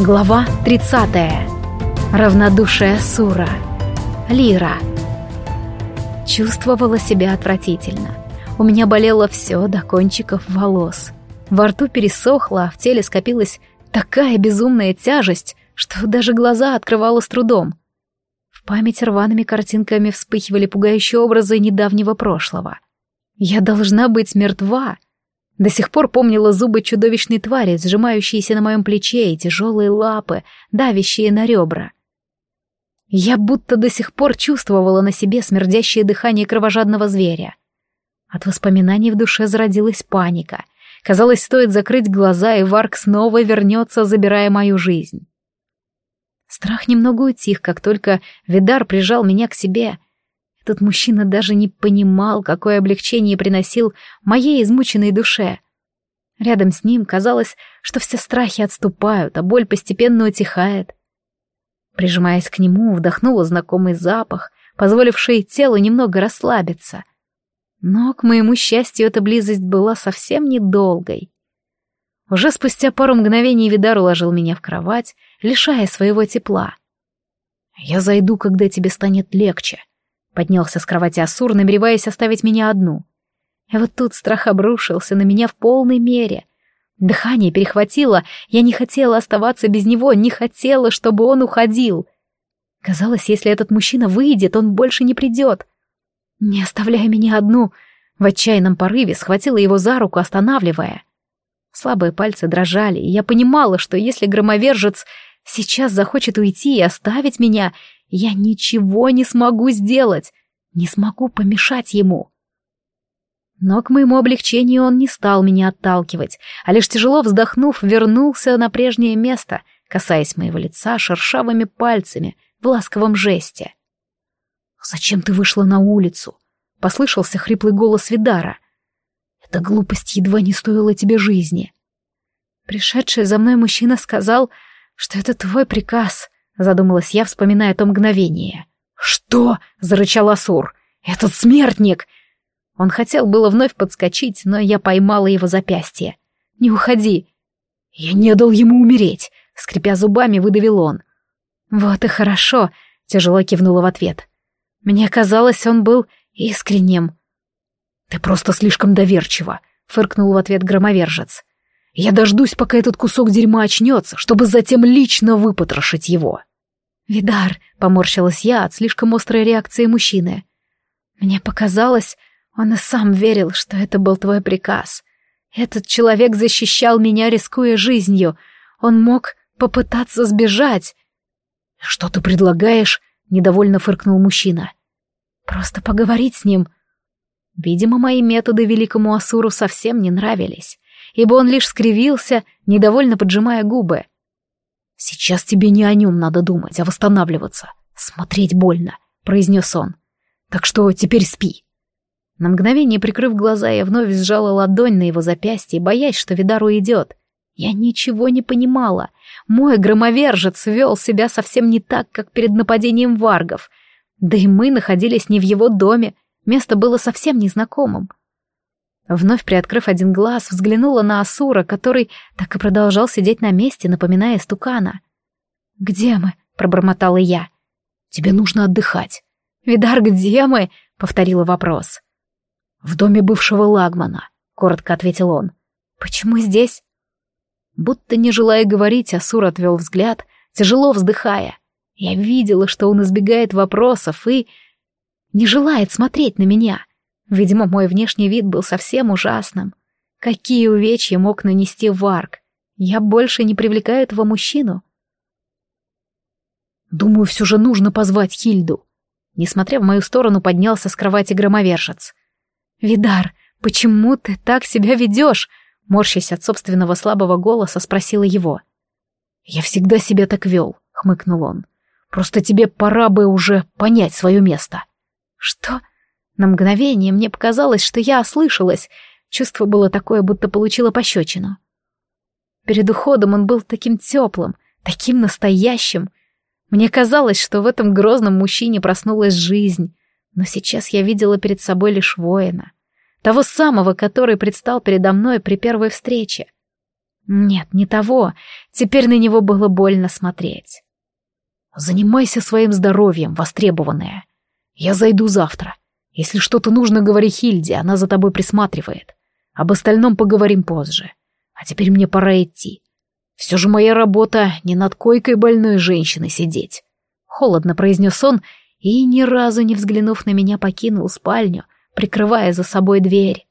Глава 30. Равнодушие Сура. Лира. Чувствовала себя отвратительно. У меня болело все до кончиков волос. Во рту пересохло, а в теле скопилась такая безумная тяжесть, что даже глаза открывала с трудом. В память рваными картинками вспыхивали пугающие образы недавнего прошлого. Я должна быть мертва — до сих пор помнила зубы чудовищной твари, сжимающиеся на моем плече, и тяжелые лапы, давящие на ребра. Я будто до сих пор чувствовала на себе смердящее дыхание кровожадного зверя. От воспоминаний в душе зародилась паника. Казалось, стоит закрыть глаза, и Варк снова вернется, забирая мою жизнь. Страх немного утих, как только Видар прижал меня к себе — этот мужчина даже не понимал, какое облегчение приносил моей измученной душе. Рядом с ним казалось, что все страхи отступают, а боль постепенно утихает. Прижимаясь к нему, вдохнула знакомый запах, позволивший телу немного расслабиться. Но, к моему счастью, эта близость была совсем недолгой. Уже спустя пару мгновений Видар уложил меня в кровать, лишая своего тепла. «Я зайду, когда тебе станет легче», Поднялся с кровати Асур, намереваясь оставить меня одну. И вот тут страх обрушился на меня в полной мере. Дыхание перехватило, я не хотела оставаться без него, не хотела, чтобы он уходил. Казалось, если этот мужчина выйдет, он больше не придет. Не оставляя меня одну, в отчаянном порыве схватила его за руку, останавливая. Слабые пальцы дрожали, и я понимала, что если громовержец сейчас захочет уйти и оставить меня, я ничего не смогу сделать, не смогу помешать ему. Но к моему облегчению он не стал меня отталкивать, а лишь тяжело вздохнув, вернулся на прежнее место, касаясь моего лица шершавыми пальцами в ласковом жесте. «Зачем ты вышла на улицу?» — послышался хриплый голос Видара. «Эта глупость едва не стоила тебе жизни». Пришедший за мной мужчина сказал, что это твой приказ, Задумалась я, вспоминая то мгновение. «Что?» — зарычал Асур. «Этот смертник!» Он хотел было вновь подскочить, но я поймала его запястье. «Не уходи!» «Я не дал ему умереть!» — скрипя зубами, выдавил он. «Вот и хорошо!» — тяжело кивнула в ответ. «Мне казалось, он был искренним». «Ты просто слишком доверчива!» — фыркнул в ответ громовержец. «Я дождусь, пока этот кусок дерьма очнется, чтобы затем лично выпотрошить его!» «Видар», — поморщилась я от слишком острой реакции мужчины. «Мне показалось, он и сам верил, что это был твой приказ. Этот человек защищал меня, рискуя жизнью. Он мог попытаться сбежать». «Что ты предлагаешь?» — недовольно фыркнул мужчина. «Просто поговорить с ним». Видимо, мои методы великому Асуру совсем не нравились, ибо он лишь скривился, недовольно поджимая губы. «Сейчас тебе не о нем надо думать, а восстанавливаться. Смотреть больно», — произнес он. «Так что теперь спи». На мгновение, прикрыв глаза, я вновь сжала ладонь на его запястье, боясь, что Видар уйдет. Я ничего не понимала. Мой громовержец вел себя совсем не так, как перед нападением варгов. Да и мы находились не в его доме, место было совсем незнакомым. Вновь приоткрыв один глаз, взглянула на Асура, который так и продолжал сидеть на месте, напоминая стукана. «Где мы?» — пробормотала я. «Тебе нужно отдыхать». «Видар, где мы?» — повторила вопрос. «В доме бывшего Лагмана», — коротко ответил он. «Почему здесь?» Будто не желая говорить, Асур отвел взгляд, тяжело вздыхая. Я видела, что он избегает вопросов и... не желает смотреть на меня. Видимо, мой внешний вид был совсем ужасным. Какие увечья мог нанести Варк? Я больше не привлекаю этого мужчину. Думаю, все же нужно позвать Хильду. Несмотря в мою сторону, поднялся с кровати громовержец. «Видар, почему ты так себя ведешь?» Морщась от собственного слабого голоса, спросила его. «Я всегда себя так вел», — хмыкнул он. «Просто тебе пора бы уже понять свое место». «Что? На мгновение мне показалось, что я ослышалась. Чувство было такое, будто получила пощечину. Перед уходом он был таким теплым, таким настоящим. Мне казалось, что в этом грозном мужчине проснулась жизнь, но сейчас я видела перед собой лишь воина. Того самого, который предстал передо мной при первой встрече. Нет, не того. Теперь на него было больно смотреть. Занимайся своим здоровьем, востребованная. Я зайду завтра. Если что-то нужно, говори Хильде, она за тобой присматривает. Об остальном поговорим позже. А теперь мне пора идти. Все же моя работа не над койкой больной женщины сидеть. Холодно произнес он и, ни разу не взглянув на меня, покинул спальню, прикрывая за собой дверь.